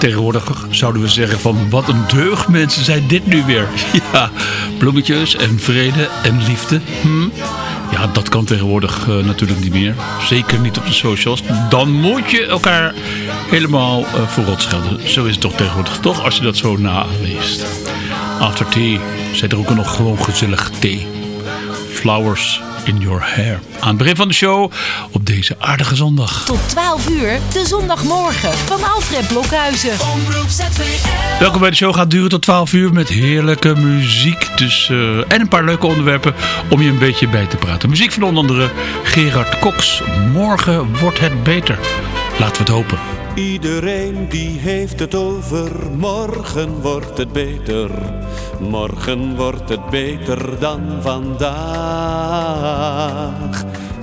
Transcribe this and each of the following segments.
Tegenwoordig zouden we zeggen van wat een deugd mensen zijn dit nu weer. Ja, bloemetjes en vrede en liefde. Hm? Ja, dat kan tegenwoordig eh, natuurlijk niet meer. Zeker niet op de socials. Dan moet je elkaar helemaal uh, rot schelden. Zo is het toch tegenwoordig toch als je dat zo naleest. After tea er ook nog gewoon gezellig thee. Flowers in your hair. Aan het begin van de show op deze aardige zondag. Tot 12 uur, de zondagmorgen van Alfred Blokhuizen. Welkom bij de show. Gaat duren tot 12 uur met heerlijke muziek. Dus, eh, en een paar leuke onderwerpen om je een beetje bij te praten. Muziek van onder andere Gerard Cox. Morgen wordt het beter. Laten we het hopen. Iedereen die heeft het over morgen wordt het beter. Morgen wordt het beter dan vandaag.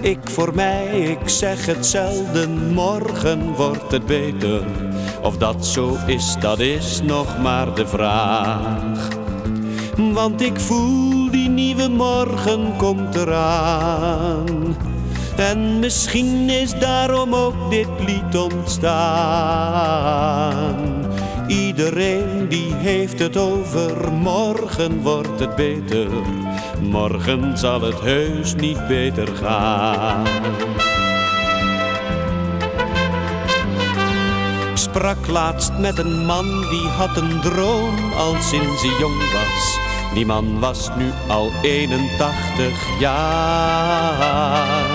Ik voor mij, ik zeg het zelden, morgen wordt het beter. Of dat zo is, dat is nog maar de vraag. Want ik voel die nieuwe morgen komt eraan. En misschien is daarom ook dit lied ontstaan. Iedereen die heeft het over morgen wordt het beter. Morgen zal het heus niet beter gaan. Ik sprak laatst met een man die had een droom al sinds hij jong was. Die man was nu al 81 jaar.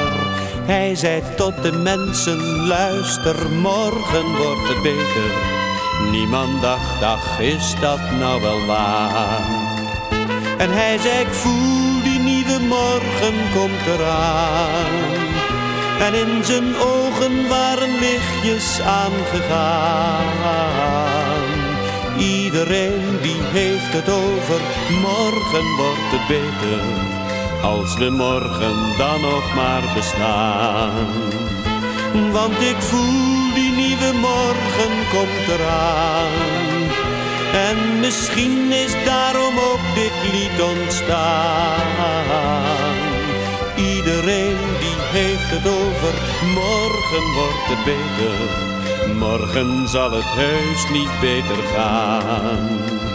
Hij zei tot de mensen, luister, morgen wordt het beter. Niemand dacht, ach, is dat nou wel waar? En hij zei, ik voel die nieuwe morgen komt eraan. En in zijn ogen waren lichtjes aangegaan. Iedereen die heeft het over, morgen wordt het beter. Als we morgen dan nog maar bestaan. Want ik voel die nieuwe morgen komt eraan. En misschien is daarom ook dit lied ontstaan. Iedereen die heeft het over, morgen wordt het beter. Morgen zal het heus niet beter gaan.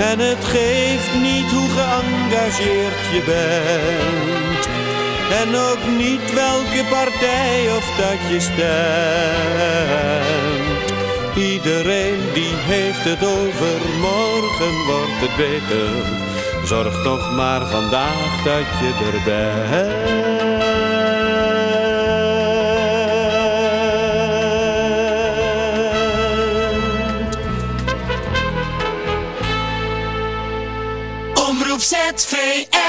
En het geeft niet hoe geëngageerd je bent. En ook niet welke partij of dat je stemt. Iedereen die heeft het over, morgen wordt het beter. Zorg toch maar vandaag dat je er bent. Omroep ZVL.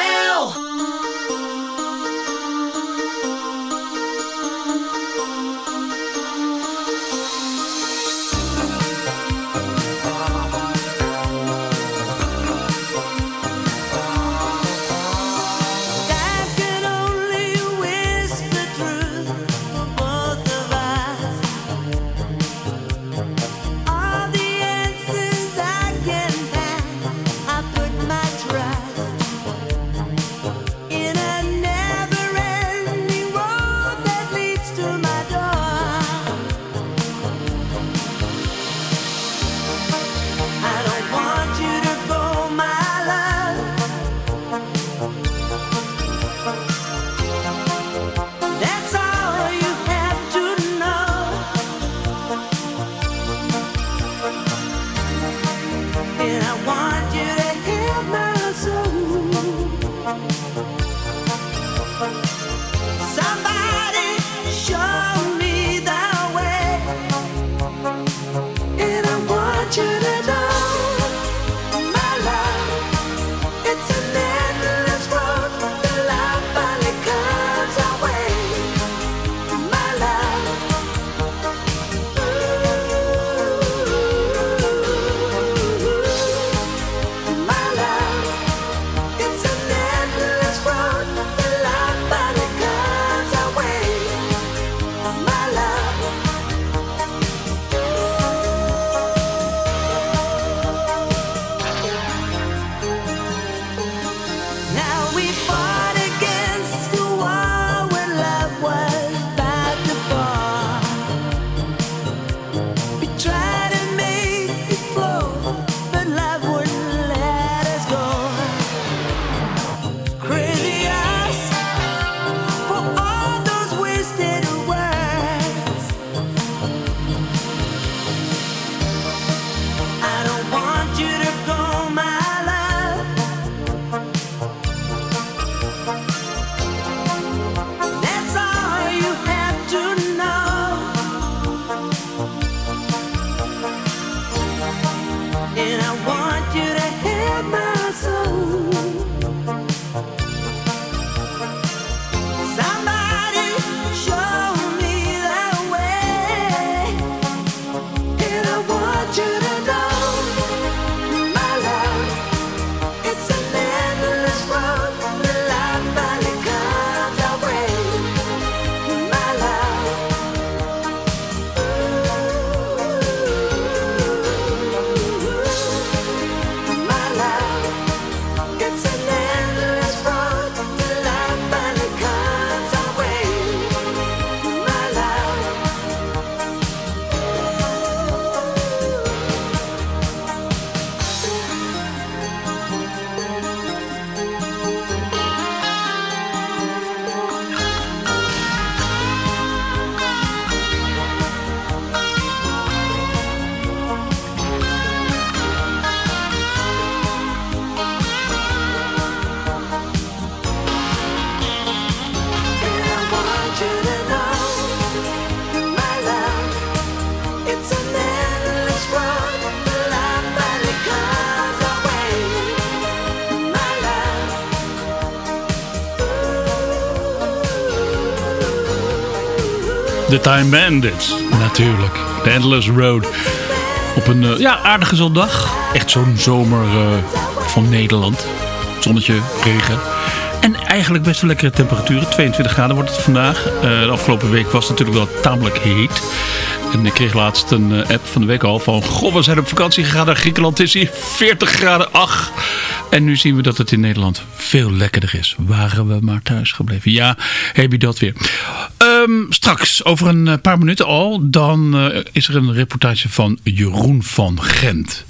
The Time Bandits. Natuurlijk. The Endless Road. Op een eh, ja, aardige zondag. Echt zo'n zomer eh, van Nederland. Zonnetje, regen. En eigenlijk best wel lekkere temperaturen. 22 graden wordt het vandaag. Eh, de afgelopen week was het natuurlijk wel tamelijk heet. En ik kreeg laatst een eh, app van de week al van... Goh, we zijn op vakantie gegaan naar Griekenland. Het is hier 40 graden, ach. En nu zien we dat het in Nederland veel lekkerder is. Waren we maar thuis gebleven. Ja, heb je dat weer. Ehm, straks, over een eh, paar minuten al... dan eh, is er een reportage van Jeroen van Gent...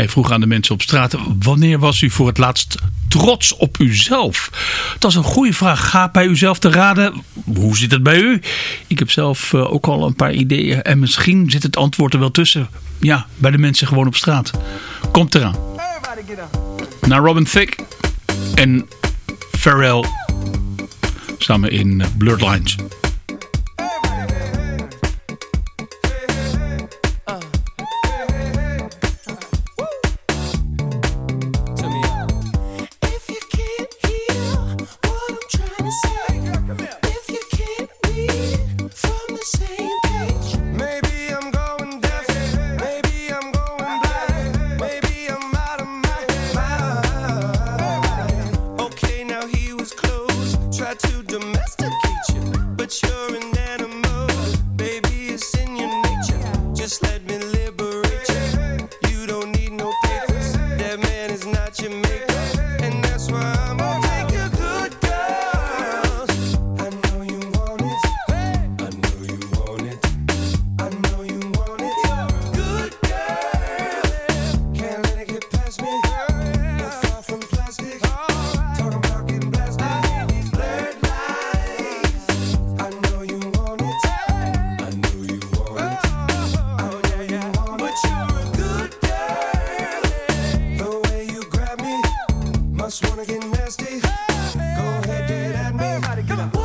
Hij vroeg aan de mensen op straat, wanneer was u voor het laatst trots op uzelf? Dat is een goede vraag. Ga bij uzelf te raden, hoe zit het bij u? Ik heb zelf eh, ook al een paar ideeën en misschien zit het antwoord er wel tussen. Ja, bij de mensen gewoon op straat. Komt eraan. Naar Robin Thicke en Pharrell samen in Blurred Lines. Must wanna get nasty. Hey, Go ahead, get at me. Everybody get up.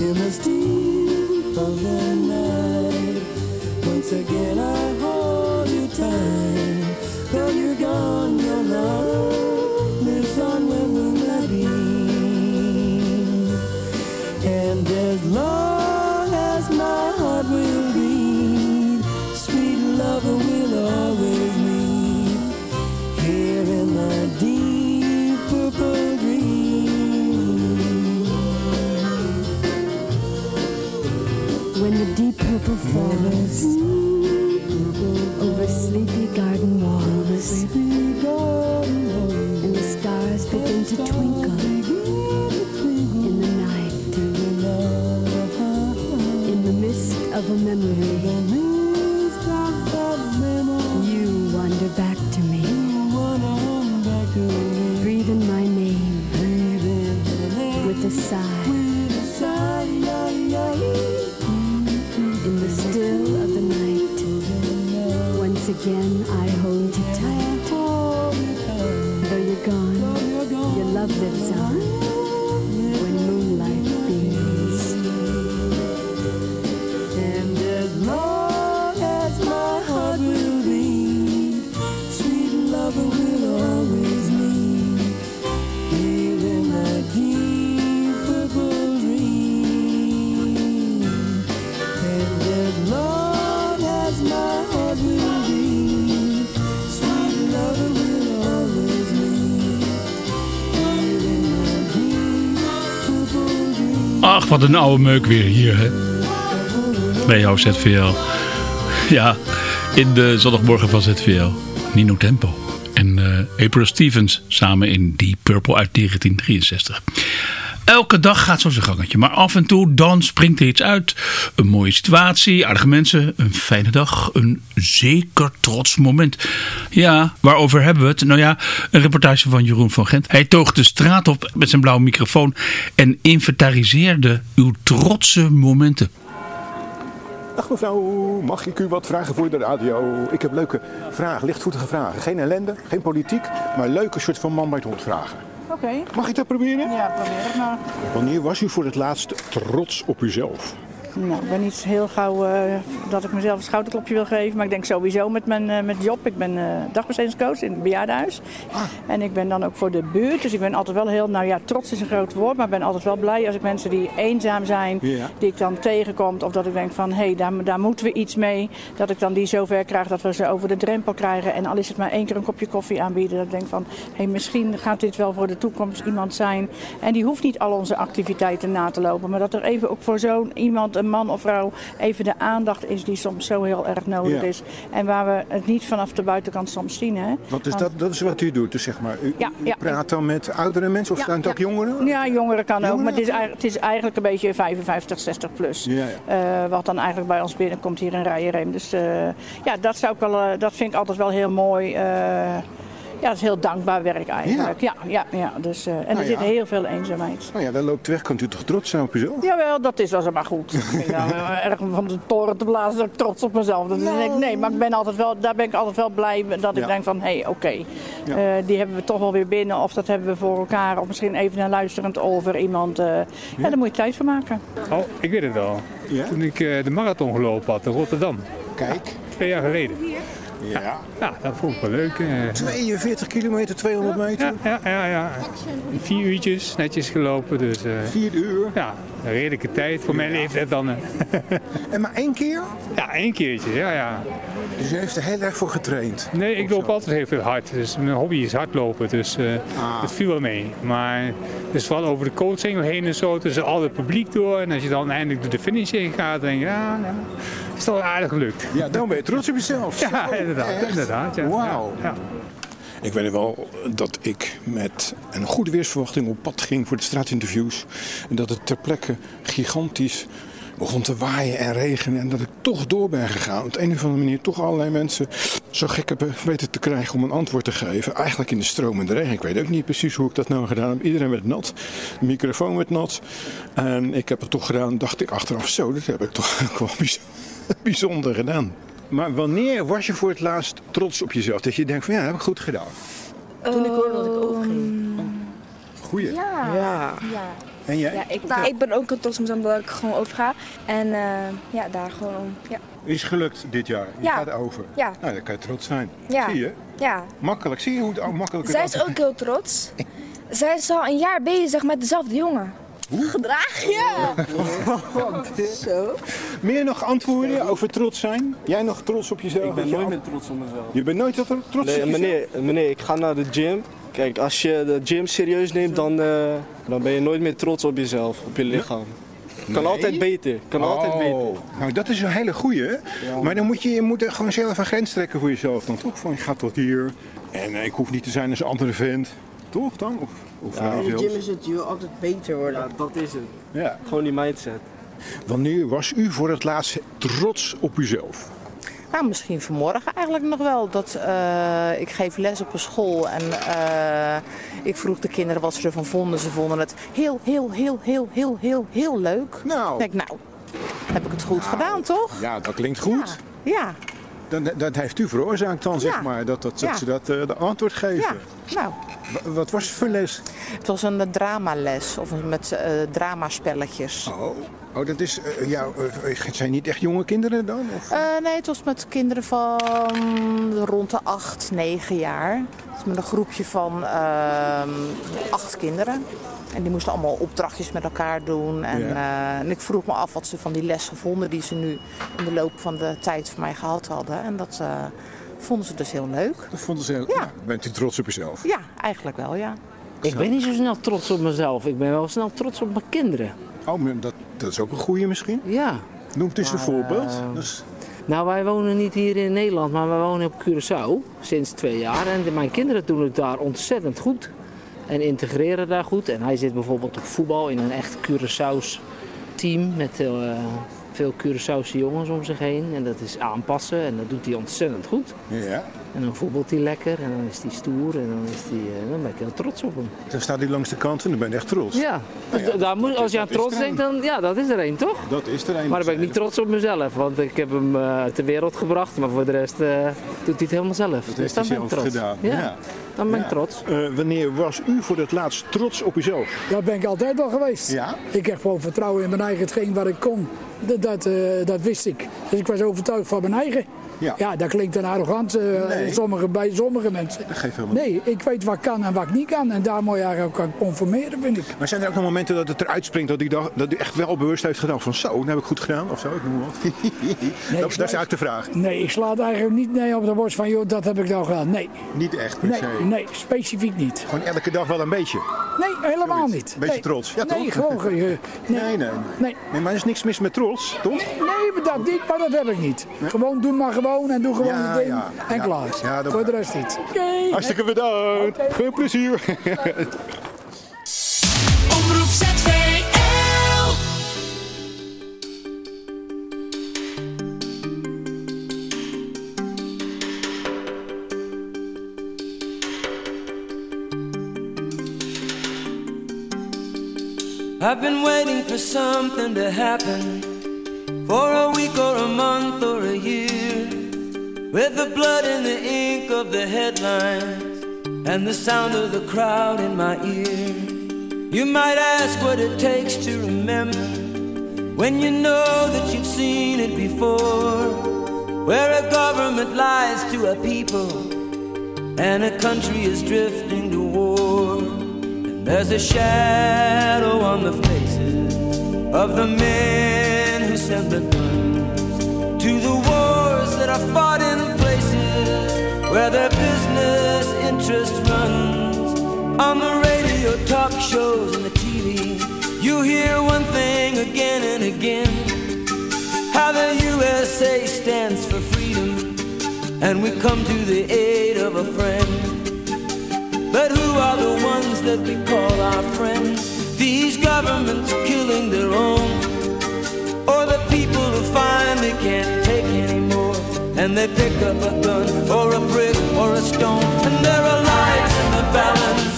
In the steam of the night, once again I purple falls over sleepy garden walls, and the stars begin to twinkle in the night, in the mist of a memory, you wander back to me, breathing my name. With a sigh. Again I hold you tight. Though you're gone, your love lives on wat een oude meuk weer hier, hè? Bij jouw ZVL. Ja, in de zondagmorgen van ZVL. Nino Tempo. En eh, April Stevens samen in Deep Purple uit 1963. Elke dag gaat zo zijn gangetje. Maar af en toe dan springt er iets uit. Een mooie situatie, aardige mensen, een fijne dag. Een zeker trots moment. Ja, waarover hebben we het? Nou ja, een reportage van Jeroen van Gent. Hij toog de straat op met zijn blauwe microfoon. En inventariseerde uw trotse momenten. Dag mevrouw, mag ik u wat vragen voor de radio? Ik heb leuke vragen, lichtvoetige vragen. Geen ellende, geen politiek, maar leuke soort van man bij het hond vragen. Oké. Mag ik dat proberen? Ja, probeer het maar. Wanneer was u voor het laatst trots op uzelf? Nou, ik ben niet heel gauw eh, dat ik mezelf een schouderklopje wil geven. Maar ik denk sowieso met mijn eh, met job. Ik ben eh dagbestedingscoach in het bejaardenhuis. En ik ben dan ook voor de buurt. Dus ik ben altijd wel heel, nou ja, trots is een groot woord. Maar ik ben altijd wel blij als ik mensen die eenzaam zijn, Ja. die ik dan tegenkom. Of dat ik denk van, hé, hey, daar, daar moeten we iets mee. Dat ik dan die zover krijg dat we ze over de drempel krijgen. En al is het maar één keer een kopje koffie aanbieden. Dat ik denk van, hé, hey, misschien gaat dit wel voor de toekomst iemand zijn. En die hoeft niet al onze activiteiten na te lopen. Maar dat er even ook voor zo'n iemand, een man of vrouw, even de aandacht is die soms zo heel erg nodig Ja. is. En waar we het niet vanaf de buitenkant soms zien. Hè? Wat is dat, dat is wat u doet, dus zeg maar. U, Ja, u praat dan met oudere mensen of zijn het ook jongeren? Ja, jongeren kan ook, maar het is, eigenlijk- het is eigenlijk een beetje 55, 60 plus. Eh, wat dan eigenlijk bij ons binnenkomt hier in Rijenreem. Dus eh, ja, dat, zou ik wel, eh, dat vind ik altijd wel heel mooi. Ja, dat is heel dankbaar werk eigenlijk. Ja, ja, ja. dus, eh, en Nou er zit ja. heel veel eenzaamheid. Nou ja, dat loopt weg. Kunt u toch trots zijn op uzelf? Jawel, dat is wel maar goed. Ik vind nou, eh, erg om van de toren te blazen, dat ik trots op mezelf. Dat is, nee, nee, maar ik ben altijd wel, daar ben ik altijd wel blij mee dat ik Ja. denk van, hé, hey, oké. Ja. eh, die hebben we toch wel weer binnen of dat hebben we voor elkaar. Of misschien even een luisterend oor voor iemand. eh, ja. daar moet je tijd voor maken. Oh, ik weet het wel. Ja? Toen ik eh, de marathon gelopen had in Rotterdam, Kijk. twee jaar geleden. Ja. Ja, dat vond ik wel leuk. eh. 42 kilometer, 200 meter. Ja, ja, ja, ja. Vier uurtjes netjes gelopen, dus eh, Vier uur. ja, Een redelijke tijd voor mijn leeftijd dan. En maar één keer? Ja, één keertje, ja, ja. Dus u heeft er heel erg voor getraind? Nee, ik loop altijd heel veel hard. Dus mijn hobby is hardlopen, dus Ah. het viel wel mee. Maar het is vooral over de coaching heen en zo, tussen al het publiek door. En als je dan eindelijk door de finish heen gaat, denk je, ja, nou, is toch aardig gelukt. Ja, dan ben je trots op jezelf. Ja, inderdaad, echt? inderdaad. Ja. Wauw. Ja. Ik weet wel dat ik met een goede weersverwachting op pad ging voor de straatinterviews. En dat het ter plekke gigantisch begon te waaien en regenen. En dat ik toch door ben gegaan. Op de een of andere manier toch allerlei mensen zo gek hebben weten te krijgen om een antwoord te geven. Eigenlijk in de stromende regen. Ik weet ook niet precies hoe ik dat nou gedaan heb. Iedereen werd nat. De microfoon werd nat. En ik heb het toch gedaan, dacht ik achteraf zo. Dat heb ik toch wel bijz- bijzonder gedaan. Maar wanneer was je voor het laatst trots op jezelf? Dat je denkt van ja, dat heb ik goed gedaan. Toen ik hoorde dat ik overging. Goeie. Ja. Ja. ja. En jij? Ja, ik, nou, ik ben ook trots op mezelf dat ik gewoon overga. En eh, ja, daar gewoon om. Ja. Is gelukt dit jaar. Je Ja. gaat over. Ja. Nou, dan kan je trots zijn. Ja. Zie je? ja. Makkelijk. Zie je hoe het ook makkelijk Zij is ook heel trots. Zij is al een jaar bezig met dezelfde jongen. Gedraag je? Zo. Meer nog antwoorden over trots zijn? Jij nog trots op jezelf? Ik ben nooit meer trots op mezelf. Je bent nooit trots op Nee, jezelf? meneer, meneer, ik ga naar de gym. Kijk, als je de gym serieus neemt, dan, eh, dan ben je nooit meer trots op jezelf, op je lichaam. Kan Nee? altijd beter. Kan altijd Oh, beter. Nou, dat is een hele goeie. hè? Maar dan moet je, je moet er gewoon zelf een grens trekken voor jezelf dan toch? Van, je gaat tot hier. En eh, ik hoef niet te zijn als een andere vent. Toch dan? Of, of Ja. In de gym is het je wil altijd beter worden. Ja, dat is het. Ja. Gewoon die mindset. Wanneer was u voor het laatst trots op uzelf? Nou, misschien vanmorgen eigenlijk nog wel. Dat, eh, ik geef les op een school en eh, ik vroeg de kinderen wat ze ervan vonden. Ze vonden het heel, heel, heel, heel, heel, heel, heel leuk. Nou. Ik denk, nou, heb ik het goed gedaan, toch? Ja, dat klinkt goed. Ja, Dat, dat heeft u veroorzaakt dan, zeg maar, dat, dat, ze dat eh, de antwoord geven. ja. Nou, Wa- Wat was het voor les? het was een dramales of met eh dramaspelletjes. Oh, oh dat is, eh, ja, eh, het zijn niet echt jonge kinderen dan? Of? Eh, nee, het was met kinderen van rond de 8, 9 jaar. Het met een groepje van ehm, acht kinderen. En die moesten allemaal opdrachtjes met elkaar doen. En, Ja. eh, en ik vroeg me af wat ze van die lessen vonden die ze nu in de loop van de tijd van mij gehad hadden. En dat eh, vonden ze dus heel leuk. Dat vonden ze heel... Ja. Bent u trots op uzelf? Ja, eigenlijk wel, ja. Ik ben niet zo snel trots op mezelf. Ik ben wel snel trots op mijn kinderen. Oh, dat, dat is ook een goeie misschien. Ja. Noemt eens een Maar, voorbeeld. Dus, Nou, wij wonen niet hier in Nederland, maar wij wonen op Curaçao sinds twee jaar. En de- mijn kinderen doen het daar ontzettend goed. En integreren daar goed. En hij zit bijvoorbeeld op voetbal in een echt Curaçao's team met eh, veel Curaçaose jongens om zich heen. En dat is aanpassen en dat doet hij ontzettend goed. ja. En dan voetbalt hij lekker en dan is hij stoer en dan, is hij, eh, dan ben ik heel trots op hem. Dan staat hij langs de kant en dan ben je echt trots. Ja, Nou ja, Dus daar moet, als je aan trots denkt, dan ja, dat is er één, toch? Dat is er een. Maar dan ben ik niet trots op mezelf, want ik heb hem eh, ter wereld gebracht. Maar voor de rest eh, doet hij het helemaal zelf. Dat Dus heeft dan hij ben ik zelf trots. gedaan. Ja, Ja. dan ben Ja. ik trots. Eh, wanneer was u voor het laatst trots op uzelf? Dat ben ik altijd al geweest. Ja? Ik heb gewoon vertrouwen in mijn eigen, hetgeen wat ik kon. Dat, dat, eh, dat wist ik. Dus ik was overtuigd van mijn eigen. Ja. dat klinkt een arrogant eh, Nee. sommige, bij sommige mensen. Dat geeft helemaal Nee, ik weet wat kan en wat niet kan. En daar moet je eigenlijk ook aan conformeren, vind ik. Maar zijn er ook nog momenten dat het eruit springt dat u, dacht, dat u echt wel bewust heeft gedacht van zo, dat heb ik goed gedaan of zo, ik noem wat. dat, dat is eigenlijk de vraag. Nee, ik sla het eigenlijk niet nee, op de borst van, joh, dat heb ik nou gedaan. Nee, Niet echt nee, nee, specifiek niet. Gewoon elke dag wel een beetje. Nee, helemaal Zoiets. niet. Beetje nee. trots. Ja, nee, toch? gewoon. ge- nee. Nee, nee. Nee. Nee, maar er is niks mis met trots, toch? Nee, maar dat niet, maar dat heb ik niet. Gewoon doe maar gewoon en doe gewoon Ja, je ding ja. en Ja. klaar. Ja, dat Voor de rest niet. Hartstikke bedankt. Veel plezier. Omroep ZVL. I've been waiting for something to happen for a week or a month or a year with the blood in the ink of the headlines and the sound of the crowd in my ear. You might ask what it takes to remember when you know that you've seen it before, where a government lies to a people and a country is drifting to war. And there's a shadow on the faces of the men who sent the guns to the wars are fought in places where their business interest runs. On the radio, talk shows, and the TV, you hear one thing again and again how the USA stands for freedom, and we come to the aid of a friend. But who are the ones that we call our friends? These governments killing their own, or the people who find they can't take anymore, and they pick up a gun or a brick or a stone, and there are lives in the balance.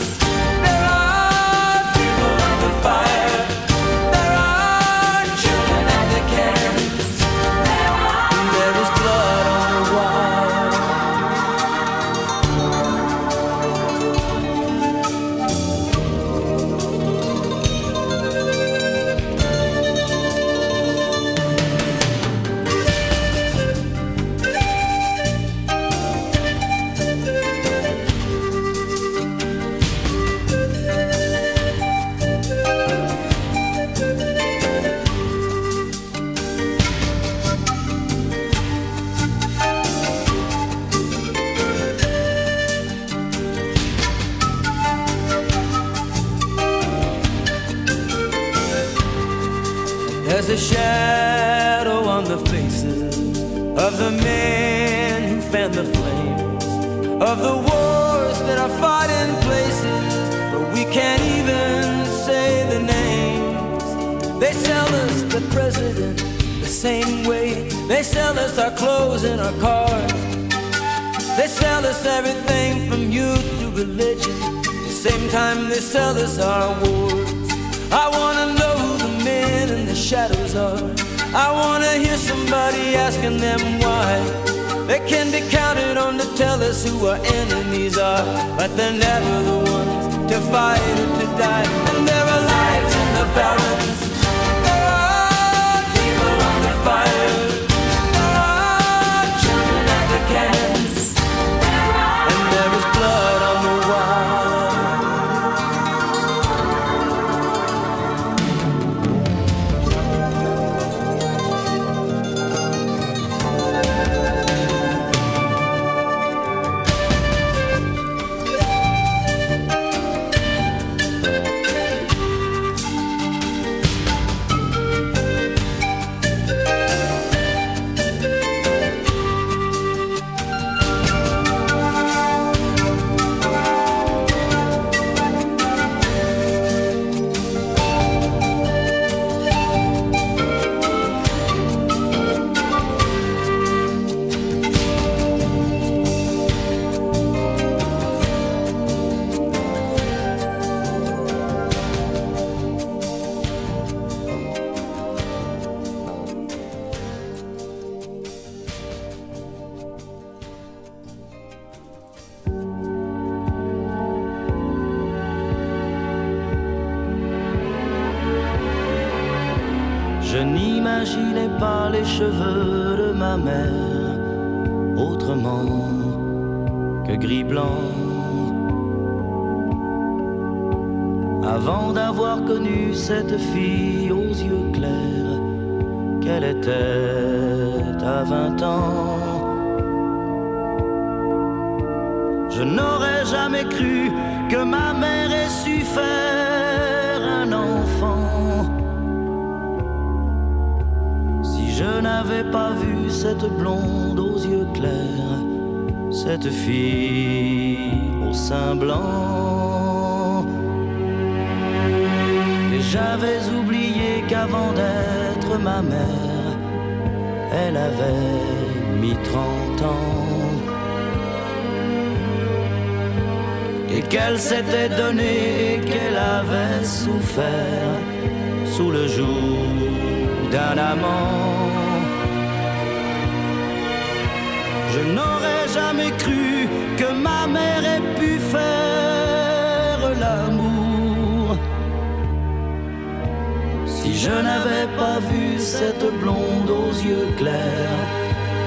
Same way they sell us our clothes and our cars. They sell us everything from youth to religion. The same time they sell us our wars. I wanna know who the men in the shadows are. I wanna hear somebody asking them why. They can be counted on to tell us who our enemies are, but they're never the ones n'avais pas vu cette blonde aux yeux clairs, cette fille au sein blanc. Et j'avais oublié qu'avant d'être ma mère, elle avait mis trente ans. Et qu'elle s'était donnée et qu'elle avait souffert sous le joug d'un amant. Je n'aurais jamais cru que ma mère ait pu faire l'amour. Si je n'avais pas vu cette blonde aux yeux clairs,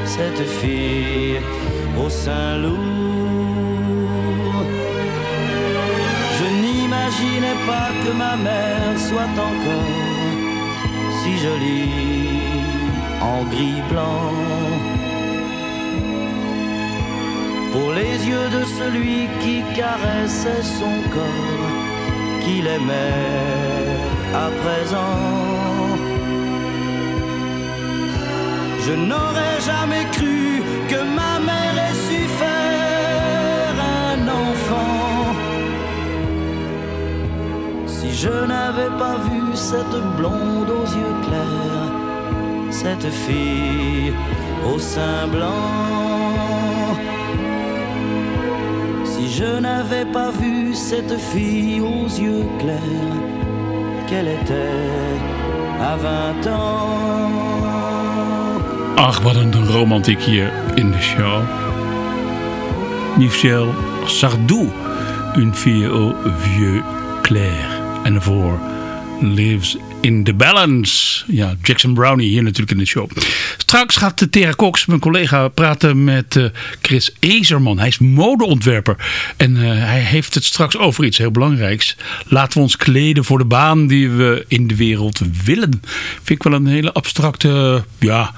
cette fille au sein lourd. Je n'imaginais pas que ma mère soit encore si jolie en gris blanc. Pour les yeux de celui qui caressait son corps, qu'il aimait à présent. Je n'aurais jamais cru que ma mère ait su faire un enfant. Si je n'avais pas vu cette blonde aux yeux clairs, cette fille au sein blanc. Je n'avais pas vu cette fille aux yeux clairs, qu'elle était à 20 ans. Ach, wat een romantiek hier in de show. Michel Sardou, une fille au vieux clair. En daarvoor Lives in the Balance. Ja, Jackson Brownie hier natuurlijk in de show. Straks gaat de Tera Cox, mijn collega, praten met eh, Chris Ezerman. Hij is modeontwerper. En eh, hij heeft het straks over iets heel belangrijks. Laten we ons kleden voor de baan die we in de wereld willen. Vind ik wel een hele abstracte ja,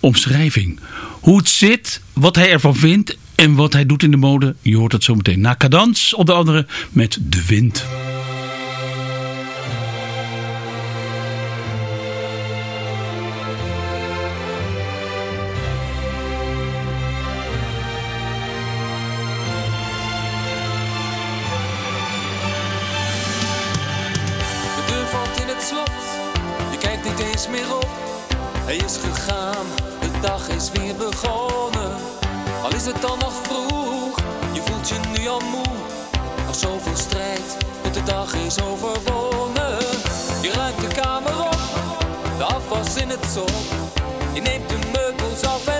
omschrijving. Hoe het zit, wat hij ervan vindt en wat hij doet in de mode. Je hoort het zo meteen. Na Cadans, onder andere met De Wind. De dag is weer begonnen. Al is het dan nog vroeg, je voelt je nu al moe. Nog zoveel strijd, de dag is overwonnen. Je ruimt de kamer op, de afwas in het zon. Je neemt de meubels af en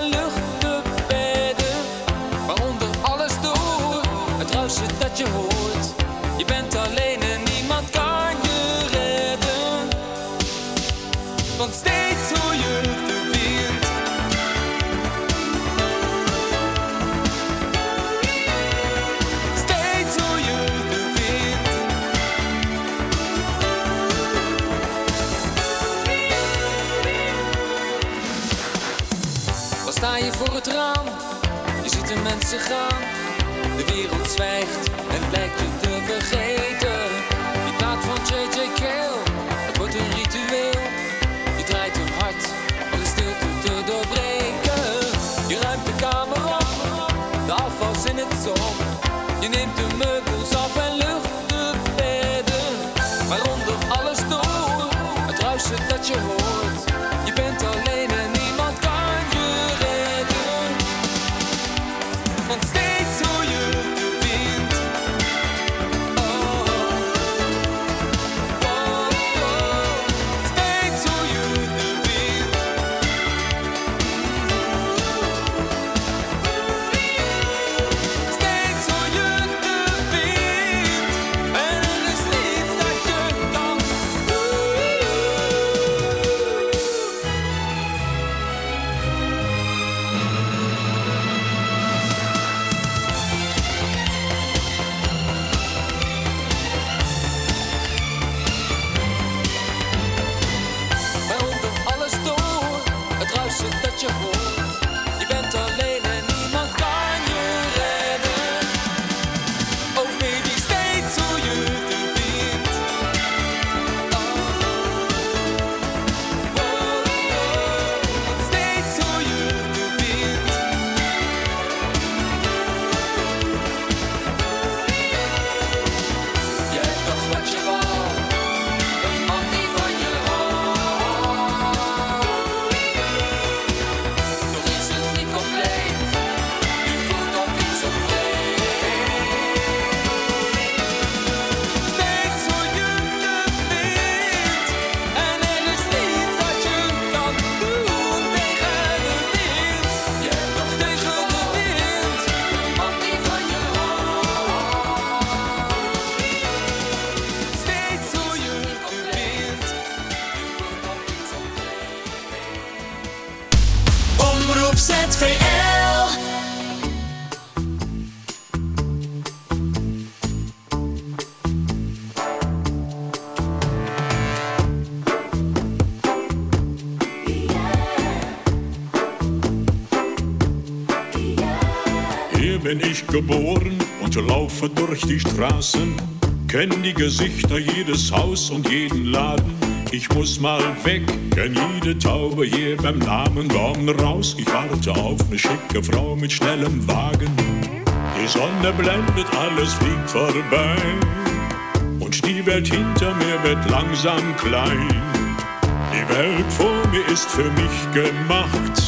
Je neemt meubels geboren und laufe durch die Straßen. Kenn die Gesichter, jedes Haus und jeden Laden. Ich muss mal weg, kenn jede Taube hier beim Namen. Komm raus, ich warte auf eine schicke Frau mit schnellem Wagen. Die Sonne blendet, alles fliegt vorbei. Und die Welt hinter mir wird langsam klein. Die Welt vor mir ist für mich gemacht.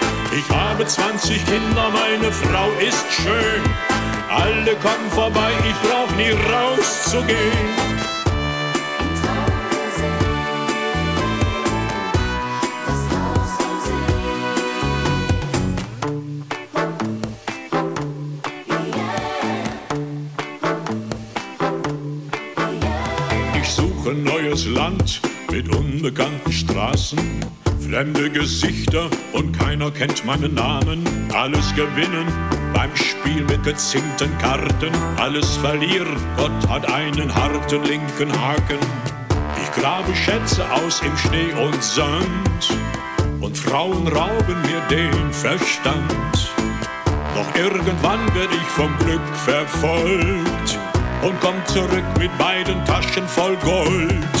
Ich habe 20 Kinder, meine Frau ist schön. Alle kommen vorbei, ich brauch nie rauszugehen. Ich suche neues Land mit unbekannten Straßen, fremde Gesichter und keiner kennt meinen Namen. Alles gewinnen beim Spiel mit gezinkten Karten, alles verlieren. Gott hat einen harten linken Haken. Ich grabe Schätze aus im Schnee und Sand und Frauen rauben mir den Verstand. Doch irgendwann werd ich vom Glück verfolgt und komm zurück mit beiden Taschen voll Gold.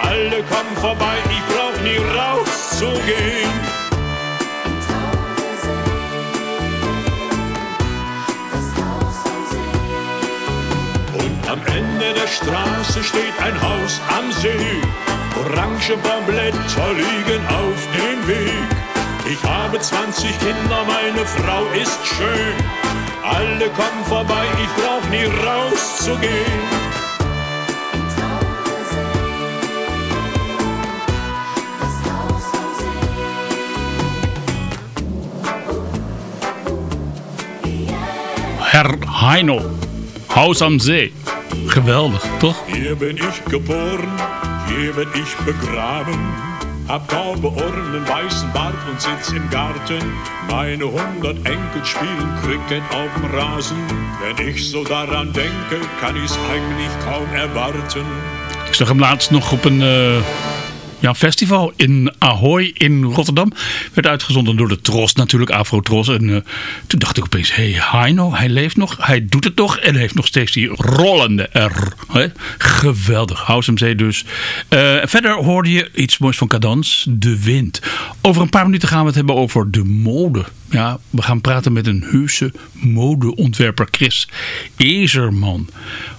Alle kommen vorbei, ich brauch nie rauszugehen. Und am Ende der Straße steht ein Haus am See. Orangenbaumblätter liegen auf dem Weg. Ich habe 20 Kinder, meine Frau ist schön. Alle kommen vorbei, ich brauch nie rauszugehen. Herr Heino, Haus am See. Geweldig, toch? Hier bin ich geboren, hier werd ich begraben. Hab taube Ohren, einen weißen Bart und sitz im Garten. Meine hundert Enkel spielen Cricket auf dem Rasen. Wenn ich so daran denke, kann ich's eigentlich kaum erwarten. Ik zag hem laatst nog op een eh, ja, festival in Ahoy in Rotterdam. Werd uitgezonden door de Tros natuurlijk, Afro Tros. En eh, toen dacht ik opeens, hé, hey, Heino, hij leeft nog, hij doet het nog. En heeft nog steeds die rollende R. Hè? Geweldig, House Zee dus. Eh, verder hoorde je iets moois van Cadans, De Wind. Over een paar minuten gaan we het hebben over de mode. Ja, we gaan praten met een heuse modeontwerper Chris Ezerman.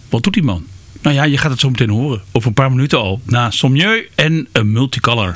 Wat doet die man? Nou ja, je gaat het zo meteen horen. Over een paar minuten al. Na Sommieu en een Multicolor.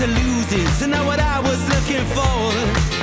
To lose it to know what I was looking for.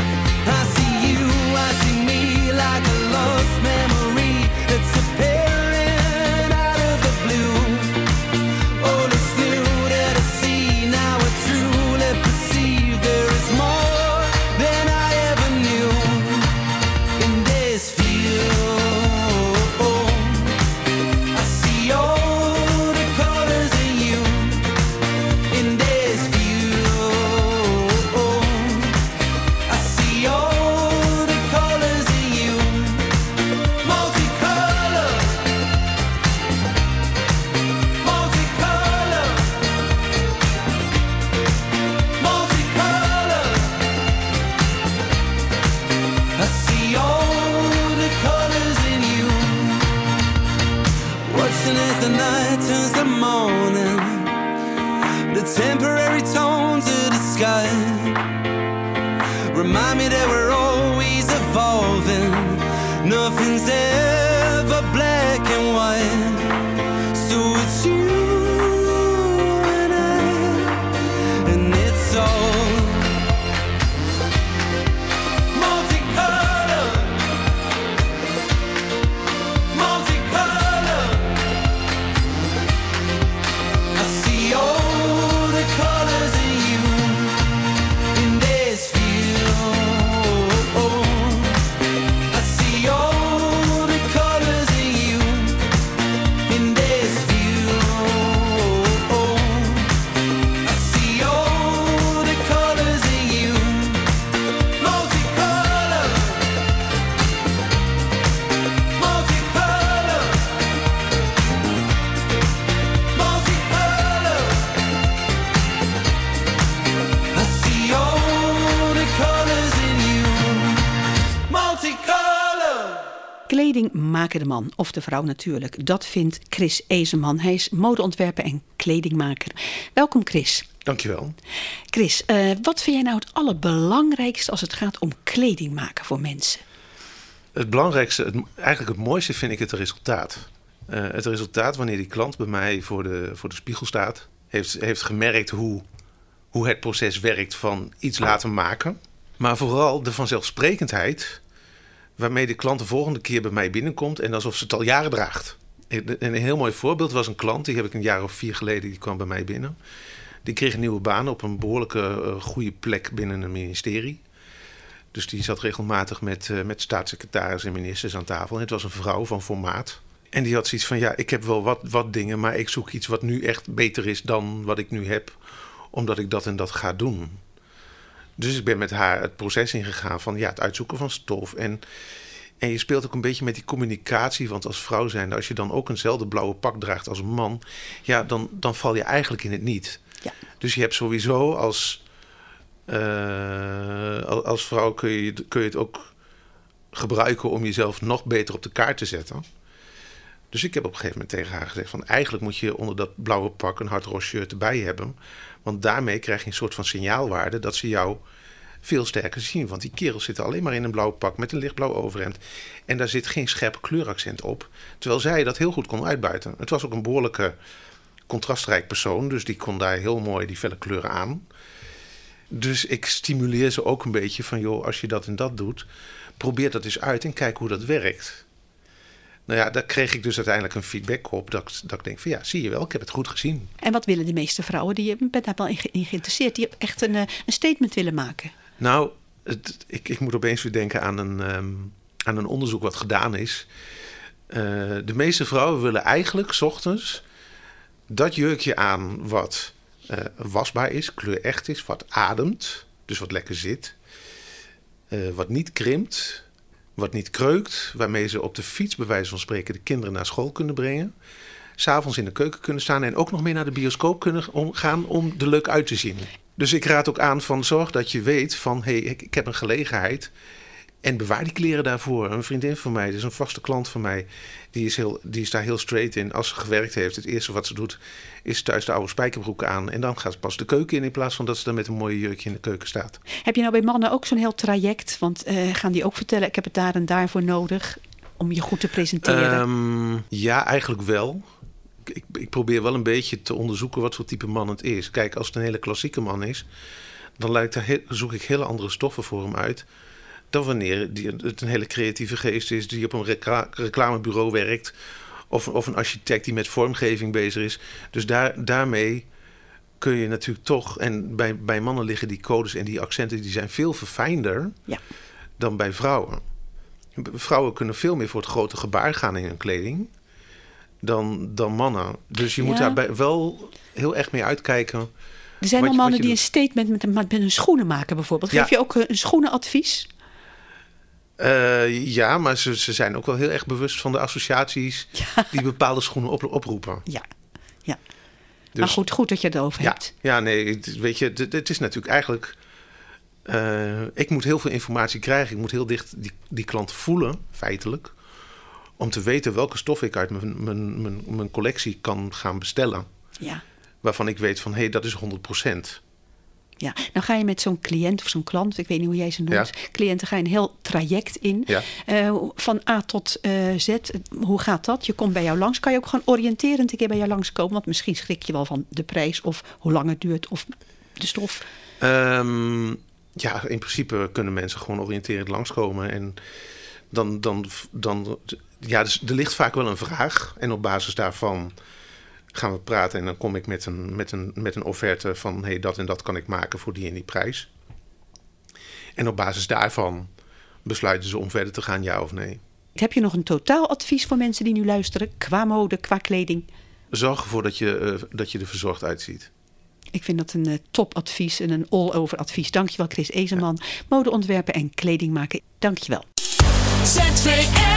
Maken de man, of de vrouw natuurlijk. Dat vindt Chris Ezeman. Hij is modeontwerper en kledingmaker. Welkom Chris. Dankjewel. Chris, eh, wat vind jij nou het allerbelangrijkste als het gaat om kleding maken voor mensen? Het belangrijkste, het, eigenlijk het mooiste vind ik het resultaat. Eh, het resultaat wanneer die klant bij mij voor de, voor de spiegel staat, heeft, heeft gemerkt hoe, hoe het proces werkt van iets laten maken. Maar vooral de vanzelfsprekendheid waarmee de klant de volgende keer bij mij binnenkomt en alsof ze het al jaren draagt. En een heel mooi voorbeeld was een klant, die heb ik een jaar of vier geleden, die kwam bij mij binnen. Die kreeg een nieuwe baan op een behoorlijke eh, goede plek binnen een ministerie. Dus die zat regelmatig met, eh, met staatssecretaris en ministers aan tafel. En het was een vrouw van formaat. En die had zoiets van, ja, ik heb wel wat, wat dingen, maar ik zoek iets wat nu echt beter is dan wat ik nu heb. Omdat ik dat en dat ga doen. Dus ik ben met haar het proces ingegaan van ja, het uitzoeken van stof. En, en je speelt ook een beetje met die communicatie. Want als vrouw zijnde, als je dan ook eenzelfde blauwe pak draagt als een man... ja, dan, dan val je eigenlijk in het niet. Ja. Dus je hebt sowieso als, eh, al- als vrouw kun je, kun je het ook gebruiken om jezelf nog beter op de kaart te zetten. Dus ik heb op een gegeven moment tegen haar gezegd van eigenlijk moet je onder dat blauwe pak een hardroze shirt erbij hebben. Want daarmee krijg je een soort van signaalwaarde dat ze jou veel sterker zien. Want die kerels zitten alleen maar in een blauw pak met een lichtblauw overhemd. En daar zit geen scherp kleuraccent op. Terwijl zij dat heel goed kon uitbuiten. Het was ook een behoorlijke contrastrijk persoon. Dus die kon daar heel mooi die felle kleuren aan. Dus ik stimuleer ze ook een beetje van... joh, als je dat en dat doet, probeer dat eens uit en kijk hoe dat werkt. Nou ja, daar kreeg ik dus uiteindelijk een feedback op... dat, ik- dat ik denk van ja, zie je wel, ik heb het goed gezien. En wat willen de meeste vrouwen? Die je bent daar wel in, ge- in geïnteresseerd. Die echt een, eh, een statement willen maken. Nou, het, ik, ik moet opeens weer denken aan een, ehm, aan een onderzoek wat gedaan is. Eh, de meeste vrouwen willen eigenlijk 's ochtends dat jurkje aan wat eh, wasbaar is, kleurecht is, wat ademt, dus wat lekker zit. wat niet krimpt, wat niet kreukt, waarmee ze op de fiets bij wijze van spreken de kinderen naar school kunnen brengen. S'avonds in de keuken kunnen staan en ook nog mee naar de bioscoop kunnen gaan om er leuk uit te zien. Dus ik raad ook aan van zorg dat je weet van hé, hey, ik, ik heb een gelegenheid en bewaar die kleren daarvoor. Een vriendin van mij, dus een vaste klant van mij, die is, heel, die is daar heel straight in. Als ze gewerkt heeft, het eerste wat ze doet is thuis de oude spijkerbroek aan en dan gaat ze pas de keuken in in plaats van dat ze dan met een mooie jurkje in de keuken staat. Heb je nou bij mannen ook zo'n heel traject? Want eh, gaan die ook vertellen, ik heb het daar en daarvoor nodig om je goed te presenteren? Ehm, ja, eigenlijk wel. ik, ik, probeer wel een beetje te onderzoeken wat voor type man het is. Kijk, als het een hele klassieke man is, dan lijkt er zoek ik hele andere stoffen voor hem uit. Dan wanneer die, het een hele creatieve geest is die op een recla- reclamebureau werkt. Of, of een architect die met vormgeving bezig is. Dus daar, daarmee kun je natuurlijk toch. En bij, bij mannen liggen die codes en die accenten die zijn veel verfijnder Ja. dan bij vrouwen. Vrouwen kunnen veel meer voor het grote gebaar gaan in hun kleding dan, dan mannen. Dus je moet daarbij wel heel erg mee uitkijken. Er zijn al mannen die een statement met, met, hun schoenen maken bijvoorbeeld. Ja. Geef je ook eh, een schoenenadvies? Eh, ja, maar ze, ze zijn ook wel heel erg bewust van de associaties die bepaalde schoenen op, oproepen. Ja, ja. Dus- maar goed, goed dat je het over Ja, hebt. ja nee, weet je, het, het is natuurlijk eigenlijk... eh, ik moet heel veel informatie krijgen. Ik moet heel dicht die, die klant voelen, feitelijk. Om te weten welke stof ik uit mijn, mijn, mijn, mijn collectie kan gaan bestellen. Ja. Waarvan ik weet van, hé, hey, dat is 100%. Ja, nou ga je met zo'n cliënt of zo'n klant, ik weet niet hoe jij ze noemt, cliënten ga je een heel traject in. Ja. Eh, van A tot eh, Z. Hoe gaat dat? Je komt bij jou langs. Kan je ook gewoon oriënterend een keer bij jou langskomen? Want misschien schrik je wel van de prijs of hoe lang het duurt of de stof. Ehm, ja, in principe kunnen mensen gewoon oriënterend langskomen. En dan, dan, dan ja, dus er ligt vaak wel een vraag. En op basis daarvan gaan we praten. En dan kom ik met een, met een, met een offerte van... hé, hey, dat en dat kan ik maken voor die en die prijs. En op basis daarvan besluiten ze om verder te gaan, ja of nee. Heb je nog een totaaladvies voor mensen die nu luisteren? Qua mode, qua kleding? Zorg ervoor dat je, eh, dat je er verzorgd uitziet. Ik vind dat een eh, topadvies en een all-over advies. Dankjewel Chris Ezeman. Modeontwerpen en kleding maken. Dankjewel. ZVL.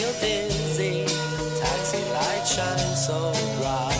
Feel dizzy. Taxi light shines so bright,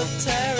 of terror.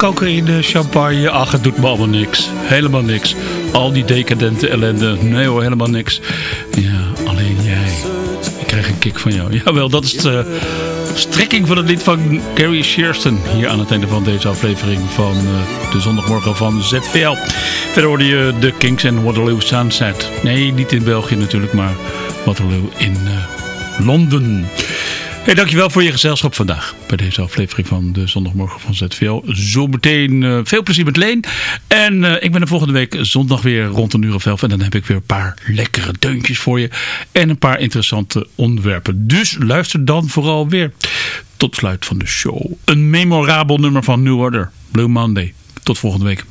Ach, cocaïne, champagne, ach, het doet me allemaal niks. Helemaal niks. Al die decadente ellende, nee hoor, helemaal niks. Ja, alleen jij. Ik krijg een kick van jou. Jawel, dat is de strekking van het lied van Gary Shearston. Hier aan het einde van deze aflevering van eh, de zondagmorgen van ZVL. Verder hoorde je de Kings en Waterloo Sunset. Nee, niet in België natuurlijk, maar Waterloo in eh, Londen. Hey, dankjewel voor je gezelschap vandaag bij deze aflevering van de zondagmorgen van ZVL. Zo meteen eh, veel plezier met Leen. En eh, ik ben er volgende week zondag weer rond een uur of elf. En dan heb ik weer een paar lekkere deuntjes voor je. En een paar interessante onderwerpen. Dus luister dan vooral weer. Tot sluit van de show. Een memorabel nummer van New Order. Blue Monday. Tot volgende week.